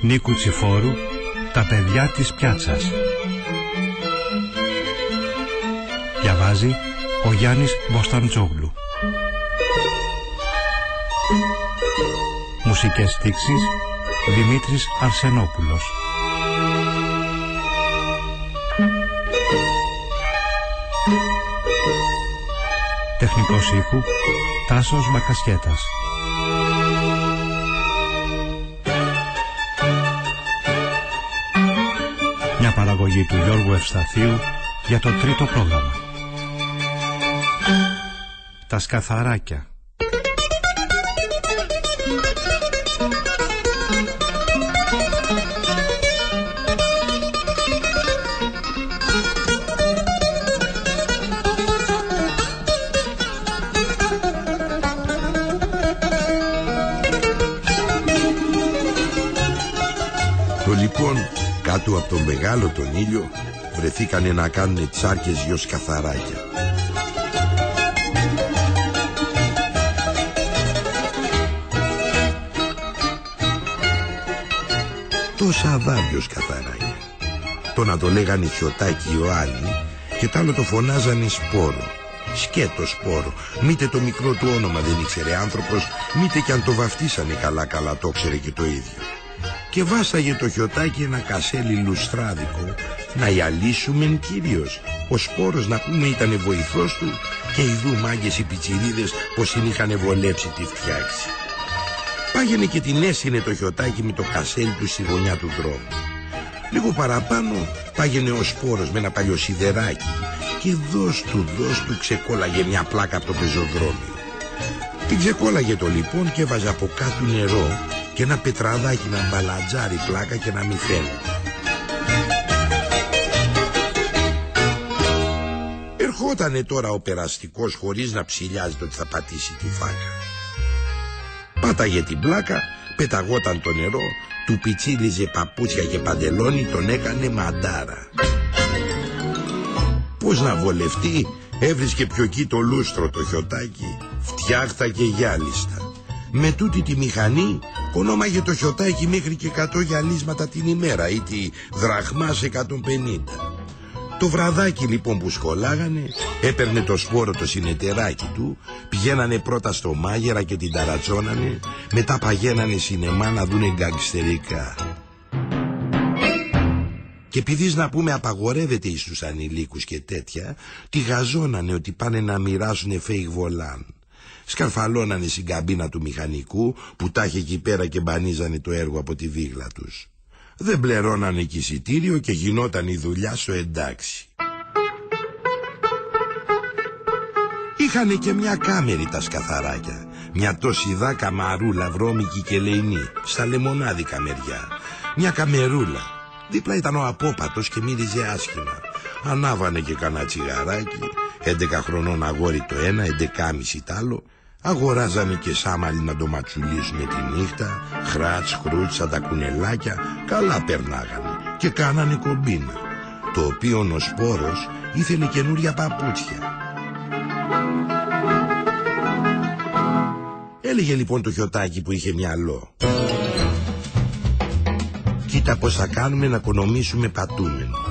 Νίκου Τσιφόρου «Τα παιδιά της πιάτσας». Διαβάζει ο Γιάννης Μποσταντζόγλου. Μουσικές στίξεις Δημήτρης Αρσενόπουλος. Τεχνικός ήχου Τάσος Μακασχέτας. Μια παραγωγή του Γιώργου Ευσταθίου για το τρίτο πρόγραμμα. Τα σκαθαράκια. Τον μεγάλο τον ήλιο βρεθήκανε να κάνουν τσάρκες δυο σκαθαράκια. Τόσα δάβιο σκαθαράκια. Το να το λέγανε χιωτάκι Ιωάννη και τ' άλλο το φωνάζανε σπόρο. Σκέτο σπόρο. Μήτε το μικρό του όνομα δεν ήξερε άνθρωπος, μήτε κι αν το βαφτίσανε καλά καλά το ξέρε και το ίδιο και βάσαγε το χιωτάκι ένα κασέλι λουστράδικο να ιαλίσουμεν κύριος. Ο σπόρος να πούμε ήταν βοηθός του και οι δου μάγκες οι πιτσιρίδες πως την είχαν βολέψει τη φτιάξη. Πάγαινε και την έσυνε το χιωτάκι με το κασέλι του στη γωνιά του δρόμου. Λίγο παραπάνω πάγαινε ο σπόρος με ένα παλιό σιδεράκι και δώσ' του δώσ' του ξεκόλαγε μια πλάκα από το πεζοδρόμιο. Την ξεκόλαγε το λοιπόν και έβαζε από κάτω νερό και ένα πετραδάκι να μπαλατζάρει πλάκα και να μην φαίνεται. Ερχότανε τώρα ο περαστικός χωρίς να ψηλιάζεται ότι θα πατήσει τη φάκα. Πάταγε την πλάκα, πεταγόταν το νερό, του πιτσίλιζε παπούτσια και παντελόνι, τον έκανε μαντάρα. Πώς να βολευτεί, έβρισκε πιο εκεί το λούστρο το χιωτάκι, φτιάχτα και γυάλιστα. Με τούτη τη μηχανή ονόμαγε το χιωτάκι μέχρι και 100 γυαλίσματα την ημέρα ή τη δραχμάς 150. Το βραδάκι λοιπόν που σχολάγανε έπαιρνε το σπόρο το συνεταιράκι του πηγαίνανε πρώτα στο μάγερα και την ταρατσώνανε μετά παγαίνανε σινεμά να δούνε γκαγκστερικά. Και επειδή να πούμε απαγορεύεται εις τους ανηλίκους και τέτοια, τη γαζώνανε ότι πάνε να μοιράσουν φέιγ βολάν σκαρφαλώνανε στην καμπίνα του μηχανικού που τα είχε εκεί πέρα και μπανίζανε το έργο από τη βίγλα τους. Δεν πληρώνανε και εισιτήριο και γινόταν η δουλειά σου εντάξει. Είχανε και μια κάμερη τα σκαθαράκια. Μια τόση δά καμαρούλα βρώμικη και λεϊνή, στα λεμονάδικα μεριά. Μια καμερούλα. Δίπλα ήταν ο απόπατος και μύριζε άσχημα. Ανάβανε και κανένα τσιγαράκι. 11 χρονών αγόρι το ένα, 11,5 τ' άλλο Αγοράζανε και σάμαλι να το ματσουλίσουν τη νύχτα, χράτς, χρούτσα, τα κουνελάκια, καλά περνάγανε και κάνανε κομπίνα. Το οποίο ο σπόρος ήθελε καινούρια παπούτσια. Έλεγε λοιπόν το χιωτάκι που είχε μυαλό. Κοίτα πως θα κάνουμε να οικονομήσουμε πατούμενο.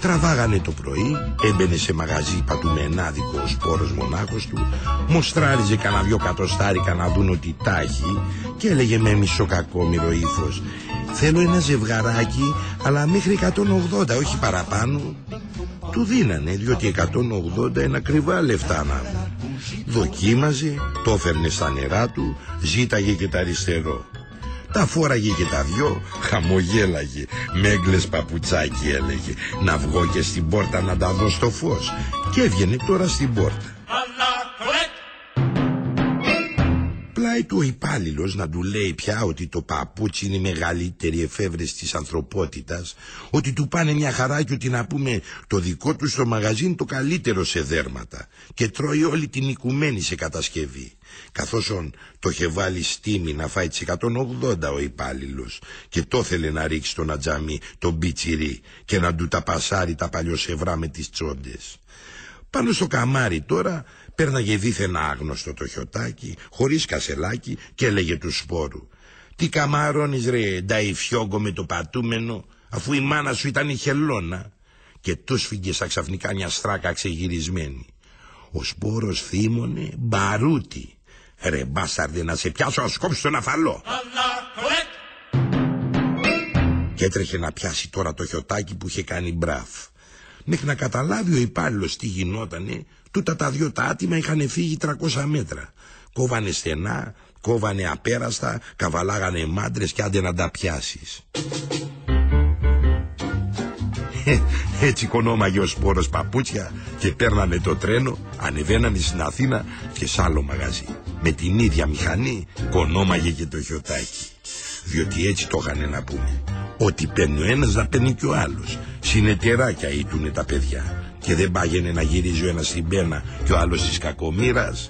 Τραβάγανε το πρωί, έμπαινε σε μαγαζί πατουμενάδικο ο σπόρος μονάχος του, μοστράριζε κανένα δυο κατοστάρικα να δουν ότι τάχει και έλεγε με μισό κακόμοιρο ύφος «Θέλω ένα ζευγαράκι, αλλά μέχρι 180, όχι παραπάνω». Του δίνανε, διότι 180 είναι ακριβά λεφτά να Δοκίμαζε, το έφερνε στα νερά του, ζήταγε και τα αριστερό. Τα φόραγε και τα δυο, χαμογέλαγε. Μέγκλες παπουτσάκι έλεγε. Να βγω και στην πόρτα να τα δω στο φως. Και έβγαινε τώρα στην πόρτα. Πλάι του ο υπάλληλος να του λέει πια ότι το παπούτσι είναι η μεγαλύτερη εφεύρεση της ανθρωπότητας, ότι του πάνε μια χαρά και ότι να πούμε το δικό του στο μαγαζί είναι το καλύτερο σε δέρματα και τρώει όλη την οικουμένη σε κατασκευή. Καθώς το είχε βάλει στήμη να φάει τις 180 ο υπάλληλος και το θέλει να ρίξει τον ατζάμι τον μπιτσιρί και να του τα πασάρει τα παλιοσευρά με τις τσόντες. Πάνω στο καμάρι τώρα πέρναγε δίθεν άγνωστο το χιωτάκι, χωρίς κασελάκι και έλεγε του σπόρου. Τι καμάρωνεις ρε νταϊφιόγκο με το πατούμενο, αφού η μάνα σου ήταν η χελώνα. Και τους φύγε σαν ξαφνικά μια στράκα ξεγυρισμένη. Ο σπόρος θύμωνε μπαρούτι. Ρε μπάσταρδε να σε πιάσω να σκόψει τον αφαλό. Και έτρεχε να πιάσει τώρα το χιωτάκι που είχε κάνει μπράφ. Μέχρι να καταλάβει ο υπάλληλος τι γινότανε, τούτα τα δυο τα άτομα είχαν φύγει 300 μέτρα. Κόβανε στενά, κόβανε απέραστα, καβαλάγανε μάντρες και άντε να τα πιάσεις. Ε, έτσι κονόμαγε ο σπόρος παπούτσια και παίρνανε το τρένο, ανεβαίνανε στην Αθήνα και σ' άλλο μαγαζί. Με την ίδια μηχανή κονόμαγε και το χιωτάκι. Διότι έτσι το είχαν να πούμε. Ότι παίρνει ο ένας να παίρνει και ο άλλος. Συνεταιράκια ήτουνε τα παιδιά. Και δεν πάγαινε να γυρίζει ο ένας στην πένα και ο άλλος της κακομήρας.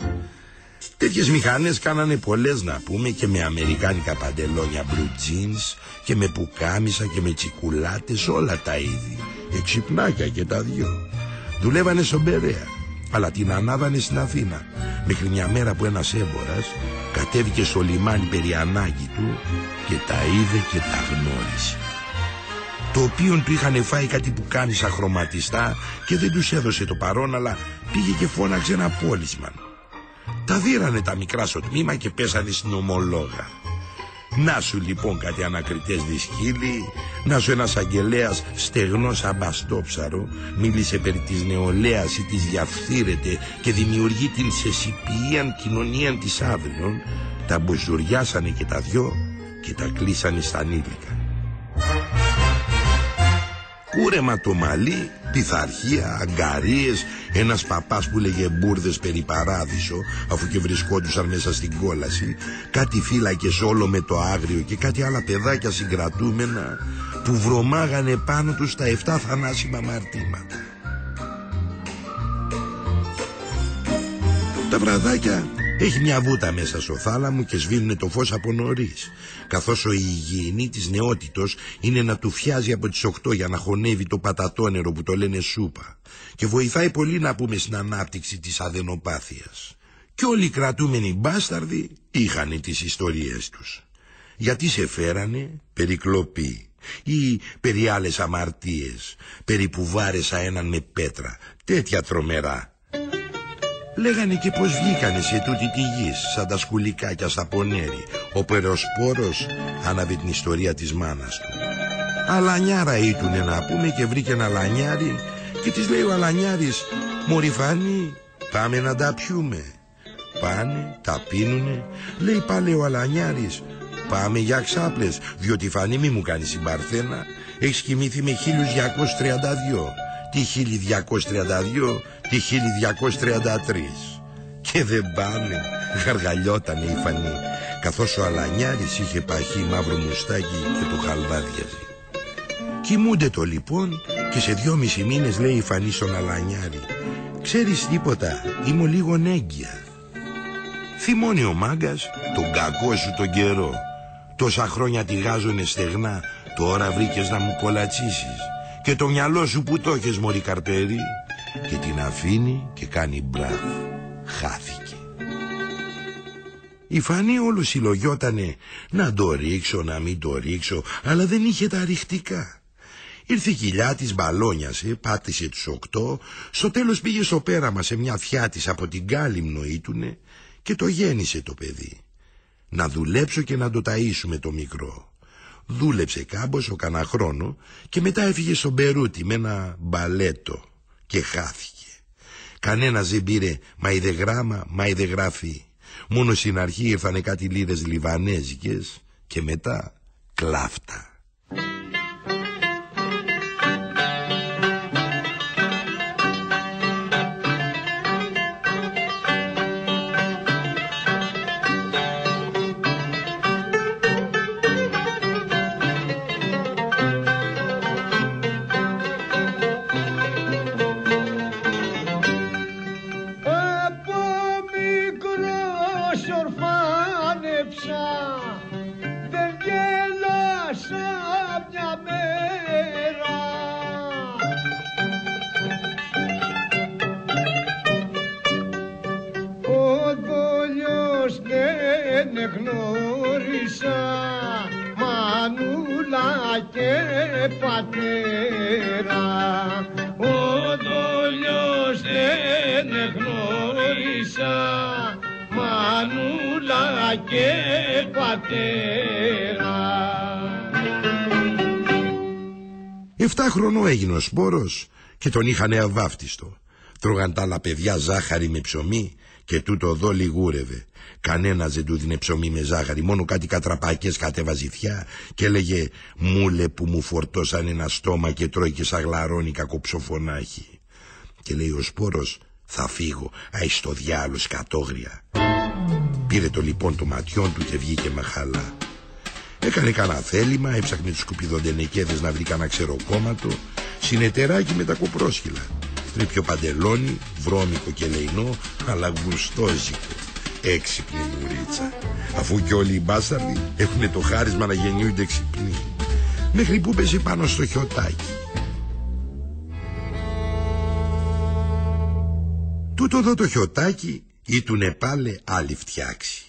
Τέτοιες μηχανές κάνανε πολλές να πούμε και με αμερικάνικα παντελόνια blue jeans και με πουκάμισα και με τσικουλάτες όλα τα είδη. Εξυπνάκια και τα δυο. Δουλεύανε στον Περέα, αλλά την ανάβανε στην Αθήνα. Μέχρι μια μέρα που ένας έμπορας κατέβηκε στο λιμάνι περί ανάγκη του και τα είδε και τα γνώρισε. Το οποίο του είχαν φάει κάτι που κάνεις σαν χρωματιστά και δεν τους έδωσε το παρόν αλλά πήγε και φώναξε ένα πόλισμαν. Τα δίρανε τα μικρά στο τμήμα και πέσανε στην ομολόγα. Να σου λοιπόν κάτι ανακριτές δυσκύλοι, να σου ένας αγγελέας στεγνός αμπαστόψαρο, μίλησε περί της νεολαίας ή της διαφθείρεται και δημιουργεί την σεσιπιίαν κοινωνίαν της αύριον, τα μπουζουριάσανε και τα δυο και τα κλείσανε στα ανήλικα. Κούρεμα το μαλλί, πειθαρχία, αγκαρίες, ένας παπάς που λέγε μπουρδες περί παράδεισο, αφού και βρισκόντουσαν μέσα στην κόλαση, κάτι φύλακες όλο με το άγριο και κάτι άλλα παιδάκια συγκρατούμενα που βρωμάγανε πάνω τους τα 7 θανάσιμα μαρτήματα. Τα βραδάκια έχει μια βούτα μέσα στο θάλαμο και σβήνουν το φως από νωρίς. Καθώς ο υγιεινή της νεότητος είναι να του φιάζει από τις 8 για να χωνεύει το πατατόνερο που το λένε σούπα. Και βοηθάει πολύ να πούμε στην ανάπτυξη της αδενοπάθειας. Και όλοι οι κρατούμενοι μπάσταρδοι είχαν τις ιστορίες τους. Γιατί σε φέρανε περικλοπή ή περί άλλες αμαρτίες, περί που βάρεσα έναν με πέτρα, τέτοια τρομερά Λέγανε και πως βγήκανε σε τούτη τη γης, σαν τα σκουλικάκια στα πονέρι. Ο Περοσπόρος άναβε την ιστορία της μάνας του. Αλανιάρα ήτουνε να πούμε και βρήκε ένα λανιάρι και της λέει ο Αλανιάρης «Μωρή Φάνη, πάμε να τα πιούμε». Πάνε, τα πίνουνε, λέει πάλι ο Αλανιάρης «Πάμε για ξάπλες, διότι Φανή μη μου κάνεις συμπαρθένα, έχεις κοιμήθει με 1232». Τι 1232 τη 1233 και δεν πάνε γαργαλιότανε η φανή. Καθώς ο Αλανιάρης είχε παχύ μαύρο μουστάκι και το χαλβάδιαζε. Κοιμούνται το λοιπόν και σε δυόμισι μήνες λέει η φανή στον Αλανιάρη. Ξέρεις τίποτα, είμαι λίγο νέγκια Θυμώνει ο μάγκας τον κακό σου τον καιρό. Τόσα χρόνια τη γάζουνε στεγνά Τώρα βρήκες να μου κολατσίσεις. Και το μυαλό σου που το έχεις μωρή καρπέρι και την αφήνει και κάνει μπράβ. Χάθηκε. Η Φανή όλο συλλογιότανε να το ρίξω, να μην το ρίξω, αλλά δεν είχε τα ρηχτικά. Ήρθε η κοιλιά της, μπαλόνιασε, πάτησε τους οκτώ, στο τέλος πήγε στο πέραμα σε μια θιά της από την κάλυμνο ήτουνε και το γέννησε το παιδί. Να δουλέψω και να το ταΐσουμε το μικρό. Δούλεψε κάμποσο κανένα χρόνο και μετά έφυγε στον Περούτη με ένα μπαλέτο και χάθηκε. Κανένας δεν πήρε μα γράμμα, μα γράφει. Μόνος στην αρχή ήρθανε κάτι λίδες λιβανέζικες και μετά κλάφτα. ορφάνεψα δεν γέλασα μια μέρα. Ο δόλιος δεν γνώρισα μανούλα και πατέρα. Μανούλα και πατέρα Εφτά χρονό έγινε ο σπόρος και τον είχαν αβάφτιστο. Τρώγαν τα άλλα παιδιά ζάχαρη με ψωμί και τούτο εδώ λιγούρευε. Κανένα δεν του δίνε ψωμί με ζάχαρη, μόνο κάτι κατραπάκες κατεβαζηθιά και έλεγε «Μούλε που μου φορτώσαν ένα στόμα και τρώει και σαγλαρώνει κακοψοφωνάχη». Και λέει ο σπόρος «Θα φύγω, αι στο διάλο σκατόγρια». Πήρε το λοιπόν το ματιόν του και βγήκε με χαλά. Έκανε κανένα θέλημα, έψαχνε τους σκουπιδοντενεκέδες να βρει κανένα ξεροκόμματο, συνεταιράκι με τα κοπρόσχυλα. Τρίπιο παντελόνι, βρώμικο και λεϊνό, αλλά γουστόζικο. Έξυπνη μουρίτσα. Αφού και όλοι οι μπάσταρδοι έχουν το χάρισμα να γεννιούνται ξυπνοί. Μέχρι που πέσει πάνω στο χιωτάκι. Τούτο εδώ το χιωτάκι ή του Νεπάλε άλλη φτιάξει.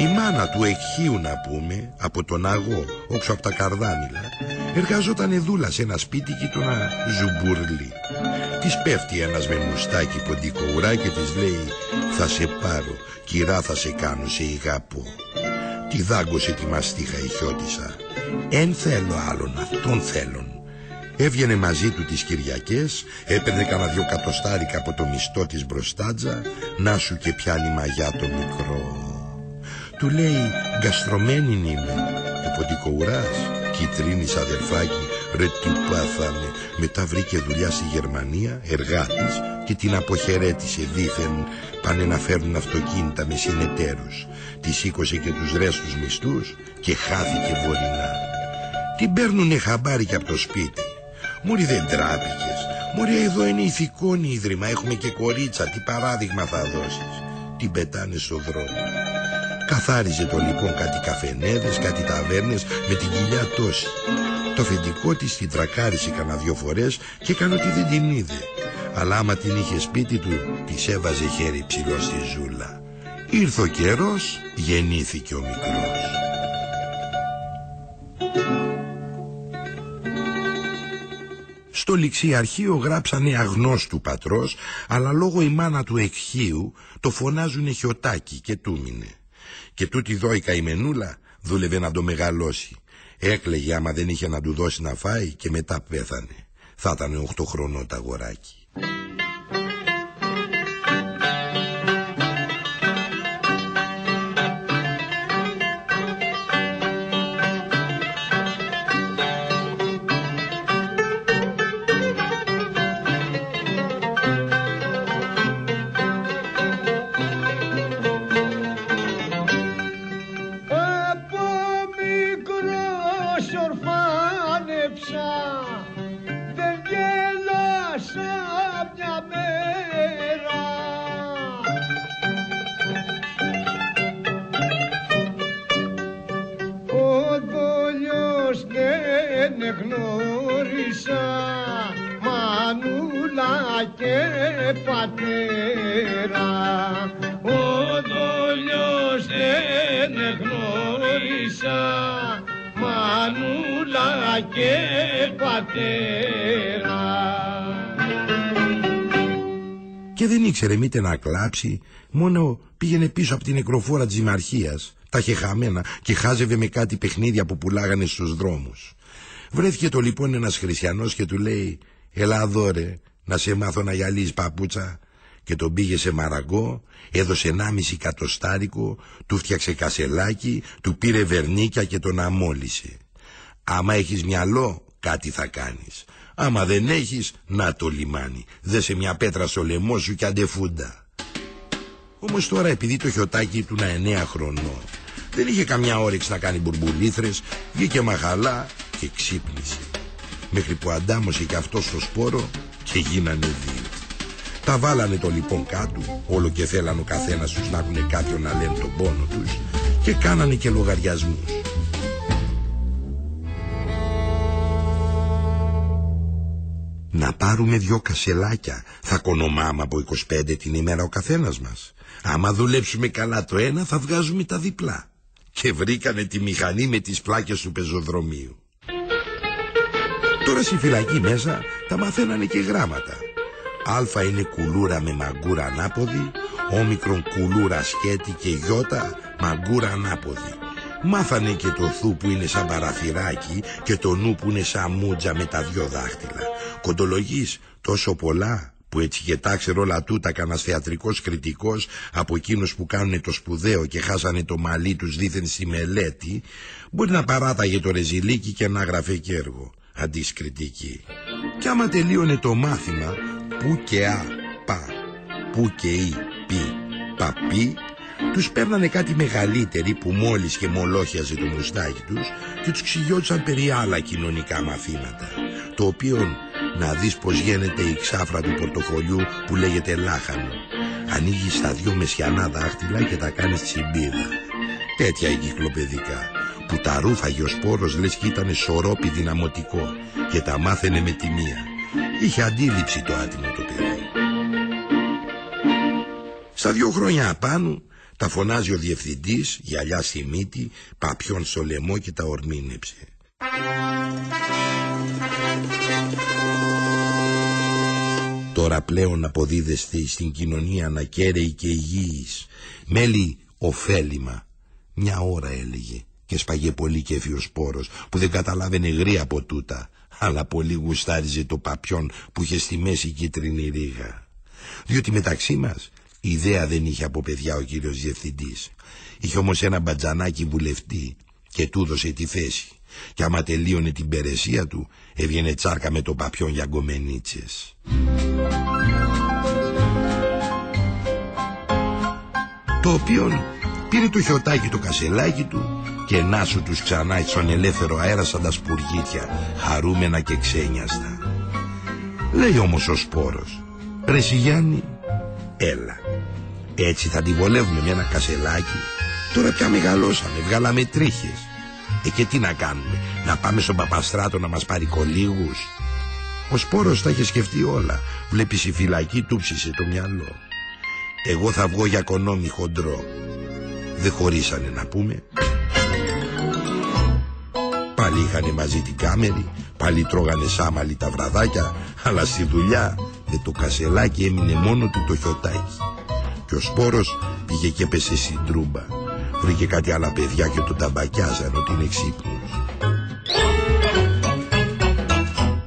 Η μάνα του εκχείου να πούμε, από τον αγώ, όξω από τα καρδάμιλα, εργαζόταν δούλα σε ένα σπίτι και το να ζουμπουρλί. Της πέφτει ένας με μουστάκι ποντικό ουρά και της λέει «Θα σε πάρω, κυρά θα σε κάνω, σε ηγαπώ». Τη δάγκωσε τη μαστίχα η χιώτισσα. «Εν θέλω άλλον, αυτόν θέλον». Έβγαινε μαζί του τις Κυριακές, έπαιρνε κανένα δυο κατοστάρικα από το μισθό της μπροστάτζα, να σου και πιάνει μαγιά το μικρό. Του λέει «Γκαστρωμένη είμαι» Εποτικοουράς Κιτρίνης αδερφάκι Ρε τι πάθαμε Μετά βρήκε δουλειά στη Γερμανία Εργάτης Και την αποχαιρέτησε. Δήθεν Πάνε να φέρουν αυτοκίνητα με συνεταίρους. Τη σήκωσε και τους ρέστους μισθούς Και χάθηκε βορεινά. Την παίρνουνε χαμπάρι και από το σπίτι Μωρή δεν τράπηκες Μωρή εδώ είναι ηθικόν ίδρυμα Έχουμε και κορίτσα Τι παράδειγμα θα δώσεις Την πετάνες στο δρόμος Καθάριζε το λοιπόν κάτι καφενέδες, κάτι ταβέρνες με την κοιλιά τόση. Το αφεντικό της την τρακάρισε κανένα δυο φορές και έκανε ότι δεν την είδε. Αλλά άμα την είχε σπίτι του, της έβαζε χέρι ψηλό στη ζούλα. Ήρθε ο καιρός, γεννήθηκε ο μικρός. Στο ληξιαρχείο γράψανε αγνώστου πατρός, αλλά λόγω η μάνα του εκχείου το φωνάζουνε χιωτάκι και τούμινε. Και τούτη δω η καημενούλα δούλευε να το μεγαλώσει. Έκλεγε άμα δεν είχε να του δώσει να φάει και μετά πέθανε. Θα ήταν 8 χρονών τα αγοράκι. Και δεν ήξερε μήτε να κλάψει, μόνο πήγαινε πίσω από την νεκροφόρα της Δημαρχίας, τα είχε χαμένα και χάζευε με κάτι παιχνίδια που πουλάγανε στους δρόμους. Βρέθηκε το λοιπόν ένας χριστιανός και του λέει «Ελά δώρε, να σε μάθω να γυαλίζεις παπούτσα» και τον πήγε σε μαραγκό, έδωσε 1,5 κατοστάρικο, του φτιάξε κασελάκι, του πήρε βερνίκια και τον αμόλυσε. Άμα έχεις μυαλό, κάτι θα κάνεις. Άμα δεν έχεις, να το λιμάνι. Δέσε μια πέτρα στο λαιμό σου και αντεφούντα. Όμως τώρα επειδή το χιωτάκι του να εννέα χρονών, δεν είχε καμιά όρεξη να κάνει μπουρμπουλήθρες, βγήκε μαχαλά και ξύπνησε. Μέχρι που αντάμωσε και αυτός στο σπόρο και γίνανε δύο. Τα βάλανε το λοιπόν κάτω, όλο και θέλαν ο καθένας τους να έχουν κάποιον να λένε τον πόνο τους και κάνανε και λογαριασμούς. Να πάρουμε δυο κασελάκια. Θα κονομάμε από 25 την ημέρα ο καθένας μας. Άμα δουλέψουμε καλά το ένα θα βγάζουμε τα διπλά. Και βρήκανε τη μηχανή με τις πλάκες του πεζοδρομίου. Τώρα στη φυλακή μέσα τα μαθαίνανε και γράμματα. Α είναι κουλούρα με μαγκούρα ανάποδη, όμικρον κουλούρα σκέτη και γιώτα μαγκούρα ανάποδη. Μάθανε και το θου που είναι σαν παραθυράκι και το νου που είναι σαν μούτζα με τα δυο δάχτυλα. Κοντολογής τόσο πολλά που έτσι και τάξε όλα τούτα κανένας θεατρικός κριτικός από εκείνους που κάνουν το σπουδαίο και χάσανε το μαλλί τους δίθεν στη μελέτη μπορεί να παράταγε το ρεζιλίκι και να γραφέ και έργο αντίς κριτική. Κι άμα τελείωνε το μάθημα που και α, πα, που και η, πι, παπί τους παίρνανε κάτι μεγαλύτεροι που μόλις και μολόχιαζε το μουστάκι τους και τους ξυγιώτησαν περί άλλα κοινωνικά μαθήματα το οποίο να δεις πως γίνεται η ξάφρα του πορτοφολιού που λέγεται λάχανο ανοίγεις τα δυο μεσιανά δάχτυλα και τα κάνεις τσιμπίδα. Τέτοια εγκυκλοπαιδικά που τα ρούφαγε ο σπόρος λες και ήταν σωρόπι δυναμωτικό και τα μάθαινε με τη μία είχε αντίληψη το άτιμο το παιδί στα δυο χρόνια απάνω τα φωνάζει ο διευθυντής, γυαλιά στη μύτη, παπιόν στο λαιμό και τα ορμήνεψε. Τώρα πλέον αποδίδεστε στην κοινωνία ανακαίρεοι και υγιείς. Μέλη ωφέλιμα. Μια ώρα έλεγε και σπαγε πολύ κέφι ο σπόρος που δεν καταλάβαινε γρή από τούτα αλλά πολύ γουστάριζε το παπιόν που είχε στη μέση κίτρινη ρίγα. Διότι μεταξύ μας Ιδέα δεν είχε από παιδιά ο κύριος διευθυντής. Είχε όμως ένα μπατζανάκι βουλευτή και του δώσε τη θέση. Και άμα τελείωνε την περαισία του, έβγαινε τσάρκα με το παπιόν για γκομενίτσες. Το οποίο πήρε το χιωτάκι το κασελάκι του και να σου τους ξανά στον ελεύθερο αέρα σαν τα σπουργίτια, χαρούμενα και ξένιαστα. Λέει όμως ο σπόρος, «Ρε Γιάννη, έλα, έτσι θα τη βολεύουμε με ένα κασελάκι. Τώρα πια μεγαλώσαμε, βγάλαμε τρίχες. Ε και τι να κάνουμε, να πάμε στον Παπαστράτο να μας πάρει κολίγους. Ο Σπόρος τα είχε σκεφτεί όλα. Βλέπεις η φυλακή του ψήσε το μυαλό. Εγώ θα βγω για κονόμι χοντρό. Δεν χωρίσανε να πούμε. Πάλι είχανε μαζί την κάμερη, πάλι τρώγανε σάμαλι τα βραδάκια, αλλά στη δουλειά με το κασελάκι έμεινε μόνο του το χιωτάκι και ο σπόρος πήγε και πέσε στην τρούμπα. Βρήκε κάτι άλλα παιδιά και τον ταμπακιάζαν ότι είναι ξύπνος.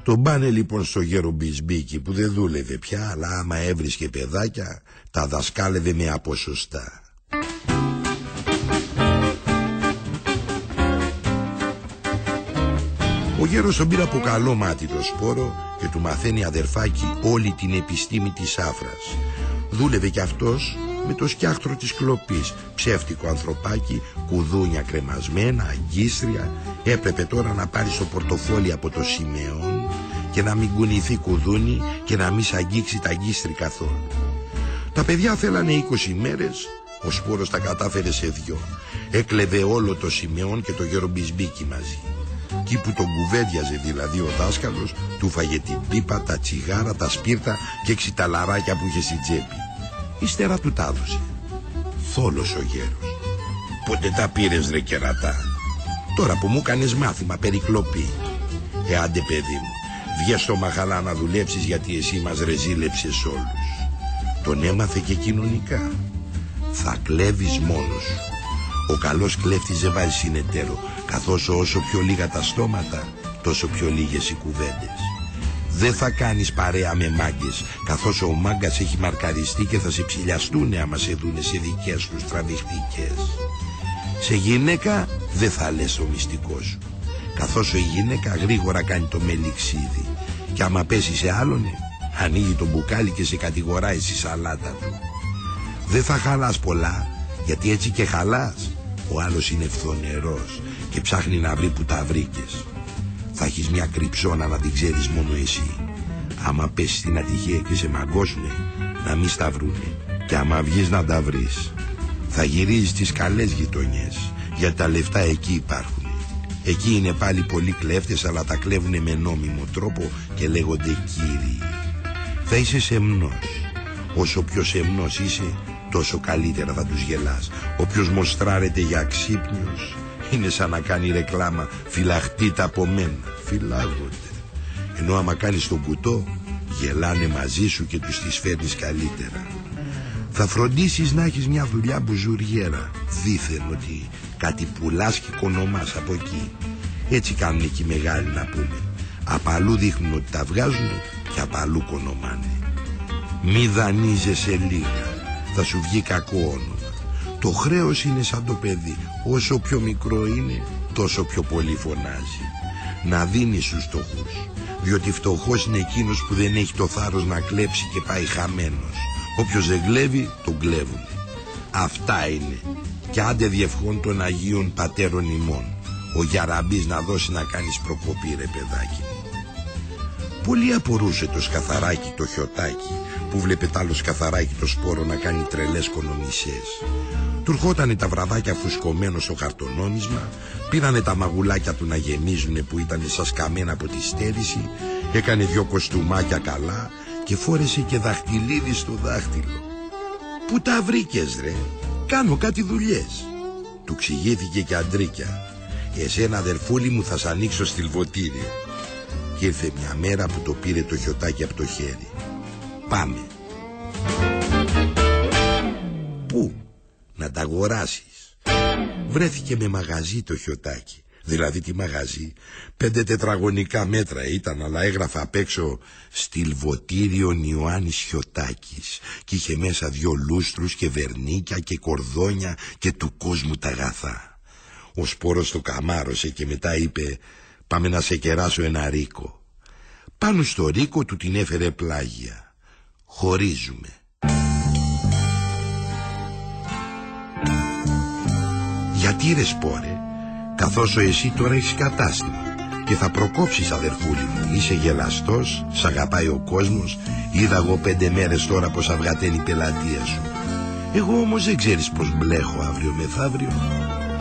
Τον πάνε λοιπόν στο γέρο Μπισμπίκι που δεν δούλευε πια αλλά άμα έβρισκε παιδάκια τα δασκάλευε με αποσωστά. Ο γέρος τον πήρε από καλό μάτι το σπόρο και του μαθαίνει αδερφάκι όλη την επιστήμη της άφρας. Δούλευε κι αυτός με το σκιάχτρο της κλοπής. Ψεύτικο ανθρωπάκι, κουδούνια κρεμασμένα, αγκίστρια. Έπρεπε τώρα να πάρει στο πορτοφόλι από το σημαίον Και να μην κουνηθεί κουδούνι και να μην σ' αγγίξει τα αγκίστρι καθόλου Τα παιδιά θέλανε 20 μέρες Ο σπόρος τα κατάφερε σε δυο. Έκλεβε όλο το σημαίον και το γερομπισμπίκι μαζί Εκεί που τον κουβέντιαζε δηλαδή ο δάσκαλος Του φάγε την πίπα, τα τσιγάρα, τα σπίρτα Και έξι τα λαράκια που είχε στην τσέπη. Ύστερα του τα έδωσε Θόλος ο γέρος. Πότε τα πήρες ρε κερατά; Τώρα που μου κάνεις μάθημα περικλοπή Ε άντε παιδί μου Βγες στο μαχαλά να δουλέψεις γιατί εσύ μας ρεζίλεψες όλους. Τον έμαθε και κοινωνικά. Θα κλέβεις μόνος σου. Ο καλός κλέφτης δεν βάζει συνεταίρο Καθώς όσο πιο λίγα τα στόματα Τόσο πιο λίγες οι κουβέντες. Δεν θα κάνεις παρέα με μάγκες Καθώς ο μάγκας έχει μαρκαριστεί Και θα σε ψηλιαστούν άμα σε δούνε σε δικές τους τραβηχτικές Σε γυναίκα δεν θα λες το μυστικό σου. Καθώς η γυναίκα γρήγορα κάνει το μελιξίδι. Και άμα πέσει σε άλλον Ανοίγει το μπουκάλι και σε κατηγοράει στη σαλάτα του. Δεν θα χαλάς πολλά Γιατί έτσι και χαλάς Ο άλλος είναι φθονερός Και ψάχνει να βρει που τα βρήκες θα έχεις μια κρυψώνα να την ξέρεις μόνο εσύ. Άμα πέσεις στην ατυχία και σε μαγκώσουνε, να μην σταυρούνε. Και άμα βγεις να τα βρεις, θα γυρίζεις τις καλές γειτονιές, γιατί τα λεφτά εκεί υπάρχουν. Εκεί είναι πάλι πολλοί κλέφτες αλλά τα κλέβουνε με νόμιμο τρόπο και λέγονται κύριοι. Θα είσαι σεμνός. Όσο πιο σεμνός είσαι τόσο καλύτερα θα τους γελάς. Όποιος μοστράρεται για ξύπνιος είναι σαν να κάνει ρεκλάμα φυλαχτείτε από μένα. Φυλάγονται. Ενώ άμα κάνεις τον κουτό γελάνε μαζί σου και τους τις φέρνεις καλύτερα. Θα φροντίσεις να έχεις μια δουλειά μπουζουριέρα Δήθεν ότι κάτι πουλάς και κονομάς από εκεί Έτσι κάνουν εκεί οι μεγάλοι να πούμε Απαλού δείχνουν ότι τα βγάζουν και απαλού κονομάνε Μη δανείζεσαι λίγα Θα σου βγει κακό όνομα Το χρέος είναι σαν το παιδί Όσο πιο μικρό είναι τόσο πιο πολύ φωνάζει Να δίνεις στους φτωχούς Διότι φτωχός είναι εκείνος που δεν έχει το θάρρος να κλέψει και πάει χαμένος Όποιος δεν κλέβει, τον κλέβουν. Αυτά είναι. Και άντε διευχών των Αγίων Πατέρων ημών. Ο Γιαραμπής να δώσει να κάνεις προκοπή ρε παιδάκι Πολύ απορούσε το σκαθαράκι το χιωτάκι που βλέπε τ' άλλο σκαθαράκι το σπόρο να κάνει τρελές κονομισές. Του ερχότανε τα βραδάκια φουσκωμένος στο χαρτονόμισμα, πήρανε τα μαγουλάκια του να γεμίζουνε που ήταν σαν σκαμμένα από τη στέρηση, έκανε δυο κοστούμάκια καλά και φόρεσε και δαχτυλίδι στο δάχτυλο. «Πού τα βρήκες ρε, κάνω κάτι δουλειές». Του ξηγήθηκε και αντρίκια. «Εσένα αδερφούλη μου θα σ' ανοίξω στυλβοτήριο». Και ήρθε μια μέρα που το πήρε το χιωτάκι από το χέρι. «Πάμε». «Πού» να τα αγοράσεις; Βρέθηκε με μαγαζί το χιωτάκι δηλαδή τη μαγαζί; Πέντε τετραγωνικά μέτρα ήταν, αλλά έγραφα απ' έξω «Στυλβοτήριο Ιωάννης Χιωτάκης» και είχε μέσα δυο λούστρους και βερνίκια και κορδόνια και του κόσμου τα αγαθά. Ο σπόρος το καμάρωσε και μετά είπε «Πάμε να σε κεράσω ένα ρίκο». Πάνω στο ρίκο του την έφερε πλάγια. Χωρίζουμε. Γιατί ρε σπόρε καθώς ο εσύ τώρα έχεις κατάστημα και θα προκόψεις αδερφούλη μου είσαι γελαστός, σ' αγαπάει ο κόσμος είδα εγώ πέντε μέρες τώρα πως αυγαταίνει η πελατεία σου. Εγώ όμως δεν ξέρεις πως μπλέχω αύριο μεθαύριο.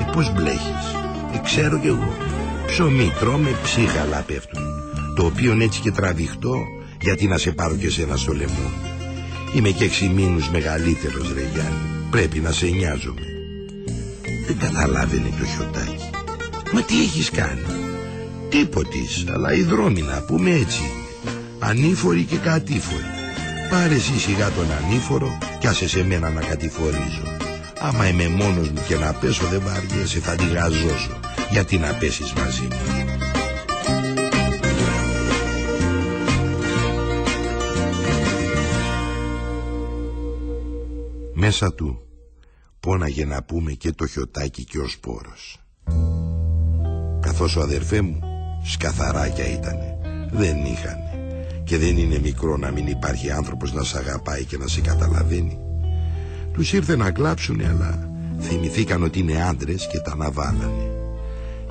Ε πως μπλέχεις ε ξέρω κι εγώ. Ψωμί τρώμε ψύχαλα πέφτουν το οποίο έτσι και τραβηχτώ γιατί να σε πάρω και σένα στο λαιμό; Είμαι και έξι μήνους μεγαλύτερος ρε Γιάννη. Πρέπει να σε νοιάζομαι. Δεν καταλάβαινε το χιωτάκι Μα τι έχεις κάνει; Τίποτης αλλά οι δρόμοι να πούμε έτσι Ανήφοροι και κατήφοροι. Πάρε εσύ σιγά τον ανήφορο Κι άσε σε μένα να κατηφορίζω. Άμα είμαι μόνος μου και να πέσω δεν βαριέσαι θα τη γαζώσω. Γιατί να πέσεις μαζί μου; Μέσα του πόναγε να πούμε και το χιωτάκι και ο σπόρος. Καθώς ο αδερφέ μου σκαθαράκια ήτανε δεν είχανε και δεν είναι μικρό να μην υπάρχει άνθρωπος να σε αγαπάει και να σε καταλαβαίνει. Τους ήρθε να κλάψουνε αλλά θυμηθήκαν ότι είναι άντρες και τα αναβάλανε.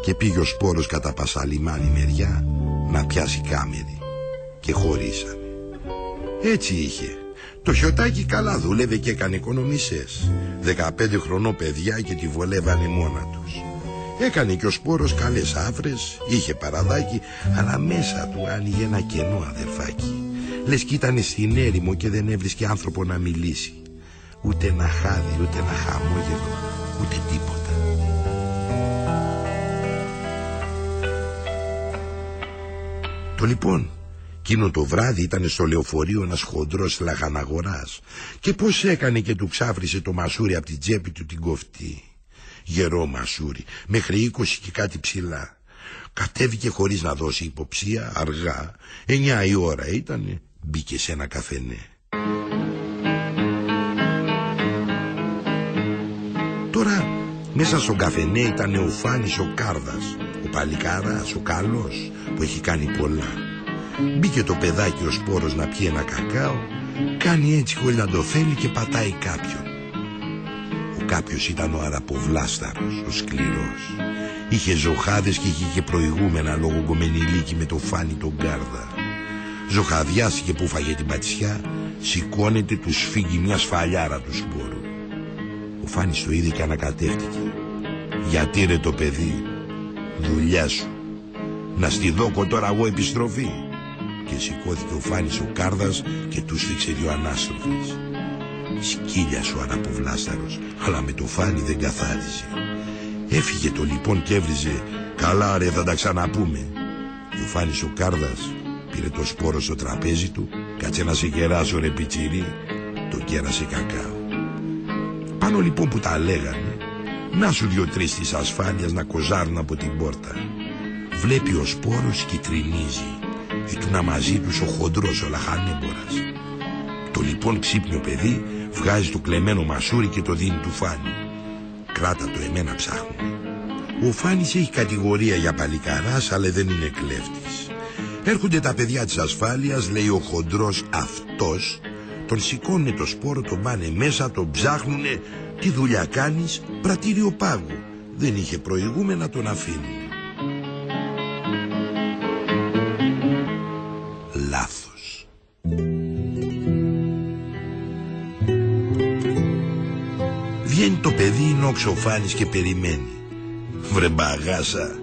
Και πήγε ο σπόρος κατά πασαλιμάνη μεριά να πιάσει κάμερη και χωρίσανε. Έτσι είχε το χιωτάκι καλά δούλευε και έκανε οικονομισές 15 χρονό παιδιά και τη βολεύανε μόνα τους Έκανε και ο σπόρος καλές άφρες, είχε παραδάκι, αλλά μέσα του άνοιγε ένα κενό αδερφάκι. Λες κι ήταν στην έρημο και δεν έβρισκε άνθρωπο να μιλήσει. Ούτε ένα χάδι, ούτε ένα χαμόγελο, ούτε τίποτα. Το λοιπόν, Κίνο το βράδυ ήταν στο λεωφορείο ένας χοντρός λαχαναγοράς και πως έκανε και του ξάφρισε το μασούρι από την τσέπη του την κοφτή γερό μασούρι, μέχρι είκοσι και κάτι ψηλά. Κατέβηκε χωρίς να δώσει υποψία, αργά, εννιά η ώρα ήταν, μπήκε σε ένα καφενέ. Τώρα μέσα στον καφενέ ήταν ο Φάνης ο Κάρδας, ο παλικάρας, ο καλός, που έχει κάνει πολλά. Μπήκε το παιδάκι ο σπόρος να πιει ένα κακάο, κάνει έτσι χωρίς να το θέλει και πατάει κάποιον. Κάποιος ήταν ο Αραποβλάσταρος, ο σκληρός. Είχε ζωχάδες και είχε και προηγούμενα λόγω γκομενιλίκη με το φάνη τον Γκάρδα. Ζωχαδιάστηκε που φαγε την πατησιά, σηκώνεται του σφίγγει μια σφαλιάρα του σπόρου. Ο Φάνης το είδε και ανακατεύτηκε. Γιατί ρε το παιδί, Δουλειά σου. Να στη δώκω τώρα εγώ επιστροφή. Και σηκώθηκε ο Φάνης ο Κάρδας και του σφίξε δύο ανάστροφες. Σκύλια σου αναποβλάσταρος, αλλά με το Φάνη δεν καθάριζε. Έφυγε το λοιπόν και έβριζε «Καλά ρε θα τα ξαναπούμε». Και ο Φάνης ο Κάρδας πήρε το σπόρο στο τραπέζι του «Κάτσε να σε κεράσω ρε πιτσιρί». Το κέρασε κακάο. Πάνω λοιπόν που τα λέγανε να σου δυο-τρεις της ασφάλειας να κοζάρουν από την πόρτα. Βλέπει ο σπόρος κυτρινίζει. Να μαζί τους ο χοντρός ο λαχανέμπορας. Το λοιπόν ξύπνιο παιδί βγάζει το κλεμμένο μασούρι και το δίνει του Φάνη. Κράτα το εμένα ψάχνουμε. Ο Φάνης έχει κατηγορία για παλικαράς αλλά δεν είναι κλέφτης. Έρχονται τα παιδιά της ασφάλειας, λέει ο χοντρός αυτός, τον σηκώνε το σπόρο, τον πάνε μέσα, τον ψάχνουνε, τι δουλειά κάνεις, πρατήριο πάγου. Δεν είχε προηγούμενα τον αφήνει. Βγαίνει το παιδί νόξο φάνης και περιμένει. Βρε μπαγάσα,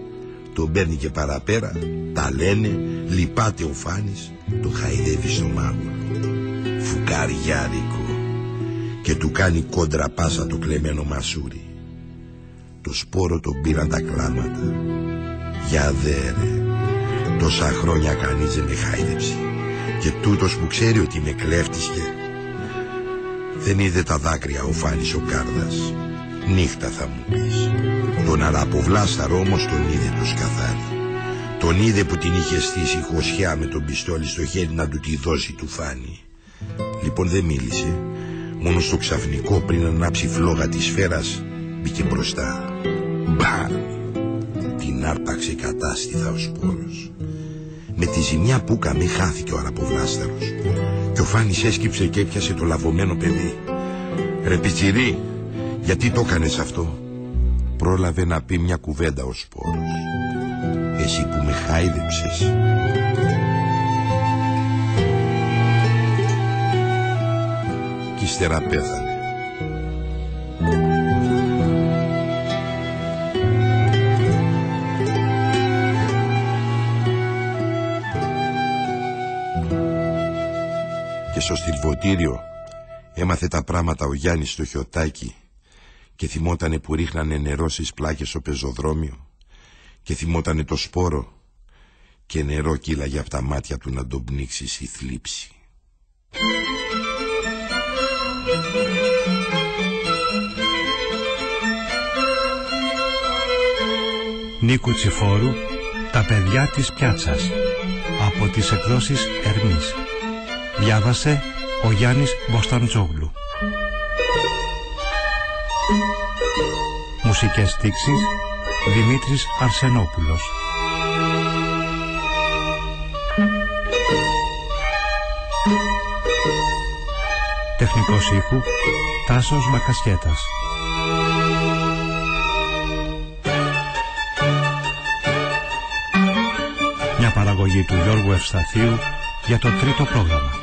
τον παίρνει και παραπέρα, τα λένε, λυπάται ο Φάνης, το χαϊδεύει στο μάγουλο. Φουκαριάρικο και του κάνει κόντρα πάσα το κλεμμένο μασούρι. Το σπόρο τον πήραν τα κλάματα. Για δέρε, τόσα χρόνια κανείς δεν με χάιδεψε και τούτος που ξέρει ότι με κλέφτησε δεν είδε τα δάκρυα ο Φάνης ο Κάρδας. Νύχτα θα μου πεις. Τον αραπόβλάσταρο όμως τον είδε το σκαθάρι. Τον είδε που την είχε στήσει χωσιά με τον πιστόλι στο χέρι να του τη δώσει του Φάνη. Λοιπόν δεν μίλησε Μόνο στο ξαφνικό πριν ανάψει φλόγα της σφαίρας μπήκε μπροστά. Μπαμ! Την άρπαξε κατάστηθα ο σπόρος. Με τη ζημιά που έκαμε χάθηκε ο αραπόβλάσταρος. Και ο Φάνης έσκυψε και έπιασε το λαβωμένο παιδί. Ρε πιτσιρί, γιατί το έκανες αυτό; Πρόλαβε να πει μια κουβέντα ο σπόρος. Εσύ που με χάιδεψες ύστερα πέθανε. Και στο στυλβωτήριο έμαθε τα πράγματα ο Γιάννης στο χιωτάκι και θυμότανε που ρίχνανε νερό στις πλάκες στο πεζοδρόμιο και θυμότανε το σπόρο και νερό κύλαγε από τα μάτια του να τον πνίξει η θλίψη. Νίκου Τσιφόρου «Τα παιδιά της πιάτσας» από τις εκδόσεις Ερμής. Διάβασε ο Γιάννης Μποσταντζόγλου. Μουσικές στίξεις Δημήτρης Αρσενόπουλος. Τεχνικός ήχου Τάσος Μακασχέτας. Μια παραγωγή του Γιώργου Ευσταθίου για το τρίτο πρόγραμμα.